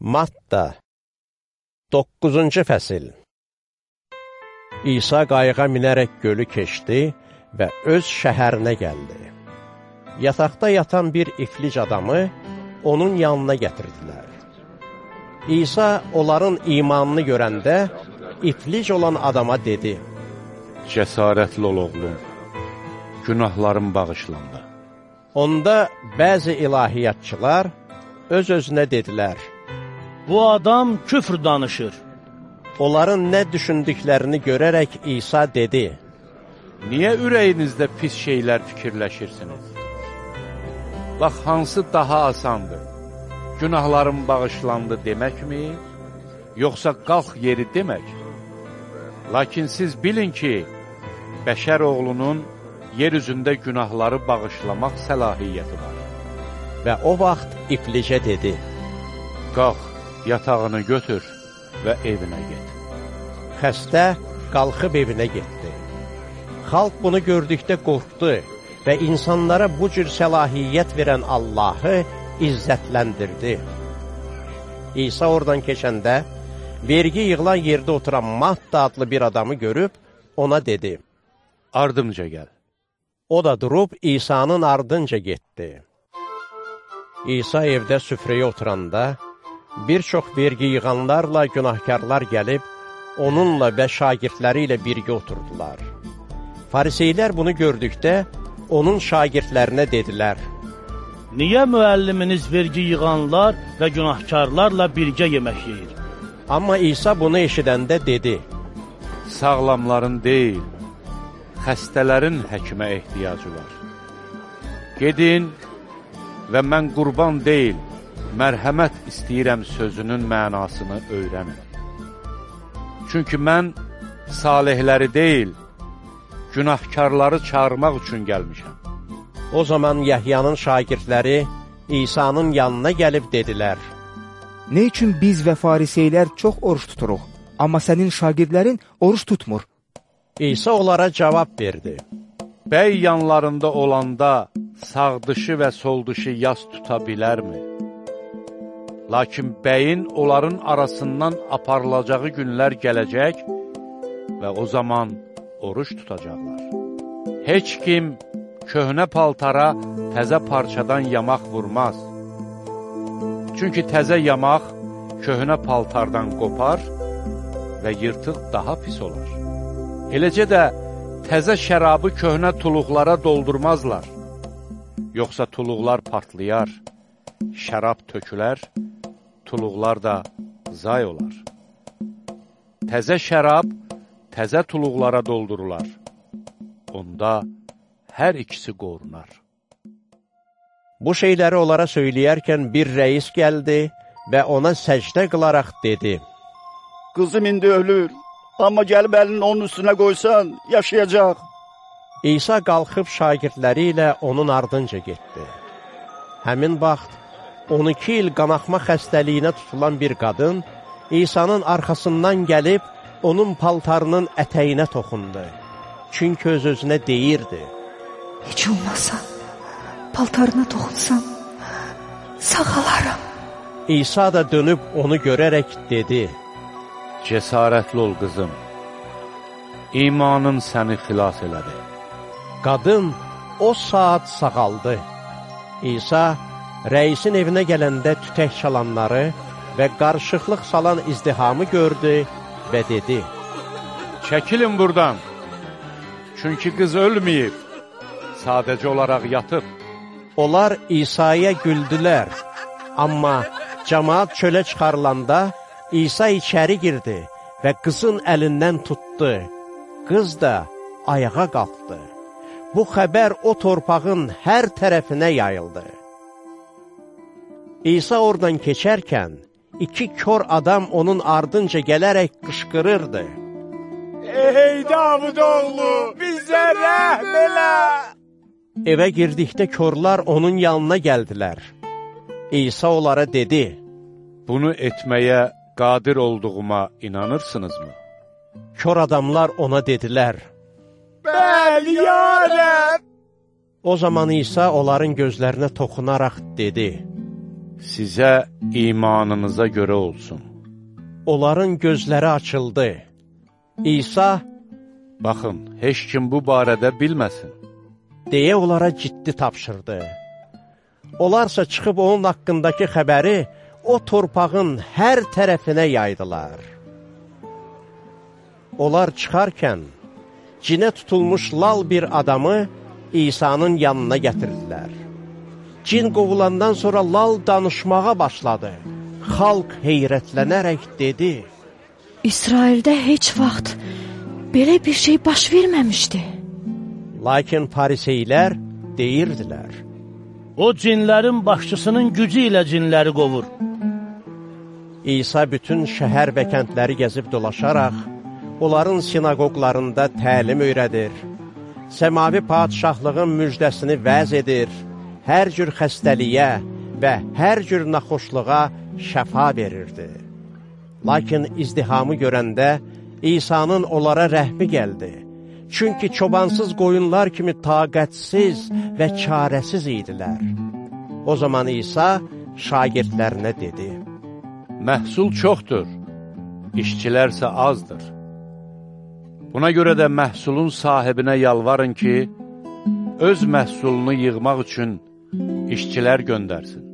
Matta 9-cu fəsil İsa qayığa minərək gölü keçdi və öz şəhərinə gəldi. Yataqda yatan bir iflic adamı onun yanına gətirdilər. İsa onların imanını görəndə iflic olan adama dedi, Cəsarətli ol oğlum, günahların bağışlandı. Onda bəzi ilahiyyatçılar öz-özünə dedilər, Bu adam küfr danışır. Onların nə düşündüklərini görərək İsa dedi, Niyə ürəyinizdə pis şeylər fikirləşirsiniz? Bax, hansı daha asandır? Günahların bağışlandı deməkmi? Yoxsa qalx yeri demək? Lakin siz bilin ki, bəşər oğlunun yer üzündə günahları bağışlamaq səlahiyyəti var. və o vaxt iflicə dedi, Qalx, yatağını götür və evinə get. xəstə qalxıb evinə getdi. Xalq bunu gördükdə qorxdu və insanlara bu cür səlahiyyət verən Allahı izzətləndirdi. İsa oradan keçəndə, vergi yığılan yerdə oturan Matta adlı bir adamı görüb, ona dedi. Ardımca gəl. O da durub İsa'nın ardınca getdi. İsa evdə süfrəyə oturanda, bir çox vergi yığanlarla günahkarlar gəlib, onunla və şagirdləri ilə birgə oturdular. Fariseylər bunu gördükdə, onun şagirdlərinə dedilər, Niyə müəlliminiz vergi yığanlar və günahkarlarla birgə yemək yeyir? Amma İsa bunu eşidəndə dedi, Sağlamların deyil, xəstələrin həkimə ehtiyacı var. Gedin və mən qurban deyil, mərhəmət istəyirəm sözünün mənasını öyrənin. Çünki mən salihləri deyil, günahkarları çağırmaq üçün gəlmişəm. O zaman Yəhyanın şagirdləri İsa'nın yanına gəlib dedilər, Nə üçün biz və fariseylər çox oruç tuturuq, amma sənin şagirdlərin oruç tutmur? İsa onlara cavab verdi. Bəy yanlarında olanda sağ dışı və sol dışı yas tuta bilərmi? Lakin bəyin onların arasından aparılacağı günlər gələcək və o zaman oruç tutacaqlar. Heç kim köhnə paltara təzə parçadan yamaq vurmaz. Çünki təzə yamaq köhnə paltardan qopar və yırtıq daha pis olar. Eləcə də təzə şərabı köhnə tuluqlara doldurmazlar. Yoxsa tuluqlar partlayar, şərab tökülər, tuluqlar da zay olar. Təzə şərab təzə tuluqlara doldurular. Onda hər ikisi qorunar. Bu şeyləri onlara söyləyərkən bir rəis gəldi və ona səcdə qılaraq dedi, Qızım indi ölür, amma gəlib əlini onun üstünə qoysan, yaşayacaq. İsa qalxıb şagirdləri ilə onun ardınca getdi. Həmin vaxt 12 il qanaxma xəstəliyinə tutulan bir qadın İsa'nın arxasından gəlib onun paltarının ətəyinə toxundu. Çünki öz-özünə deyirdi, Heç olmasa paltarına toxunsam sağalaram. İsa da dönüb onu görərək dedi, Cəsarətli ol qızım, imanın səni xilas elədi. Qadın o saat sağaldı. İsa rəisin evinə gələndə tütək çalanları və qarışıqlıq salan izdihamı gördü və dedi, Çəkilin buradan, çünki qız ölməyib, sadəcə olaraq yatıb. Onlar İsa'ya güldülər, amma cəmaat çölə çıxarılanda İsa içəri girdi və qızın əlindən tutdu. Qız da ayağa qalxdı. Bu xəbər o torpağın hər tərəfinə yayıldı. İsa oradan keçərkən, iki kör adam onun ardınca gələrək qışqırırdı. Ey Davud oğlu, bizə rəhm elə! Evə girdikdə körlər onun yanına gəldilər. İsa onlara dedi, Bunu etməyə qadir olduğuma inanırsınızmı? Kör adamlar ona dedilər. Bəli, ya Rəbb! O zaman İsa onların gözlərinə toxunaraq dedi, sizə imanınıza görə olsun. Onların gözləri açıldı. İsa Baxın, heç kim bu barədə bilməsin. deyə onlara ciddi tapşırdı. Onlarsa çıxıb onun haqqındakı xəbəri o torpağın hər tərəfinə yaydılar. Onlar çıxarkən cinə tutulmuş lal bir adamı İsa'nın yanına gətirdilər. Cin qovulandan sonra lal danışmağa başladı. Xalq heyrətlənərək dedi, İsraildə heç vaxt belə bir şey baş verməmişdi. lakin fariseylər deyirdilər, O cinlərin başçısının gücü ilə cinləri qovur. İsa bütün şəhər və kəndləri gəzib dolaşaraq, onların sinagoglarında təlim öyrədir, səmavi padişahlığın müjdəsini vəz edir, hər cür xəstəliyə və hər cür naxoşluğa şəfa verirdi. Lakin izdihamı görəndə İsa'nın onlara rəhmi gəldi. Çünki çobansız qoyunlar kimi taqətsiz və çarəsiz idilər. O zaman İsa şagirdlərinə dedi, Məhsul çoxdur, işçilərsə azdır. Buna görə də məhsulun sahibinə yalvarın ki, öz məhsulunu yığmaq üçün işçiler göndersin.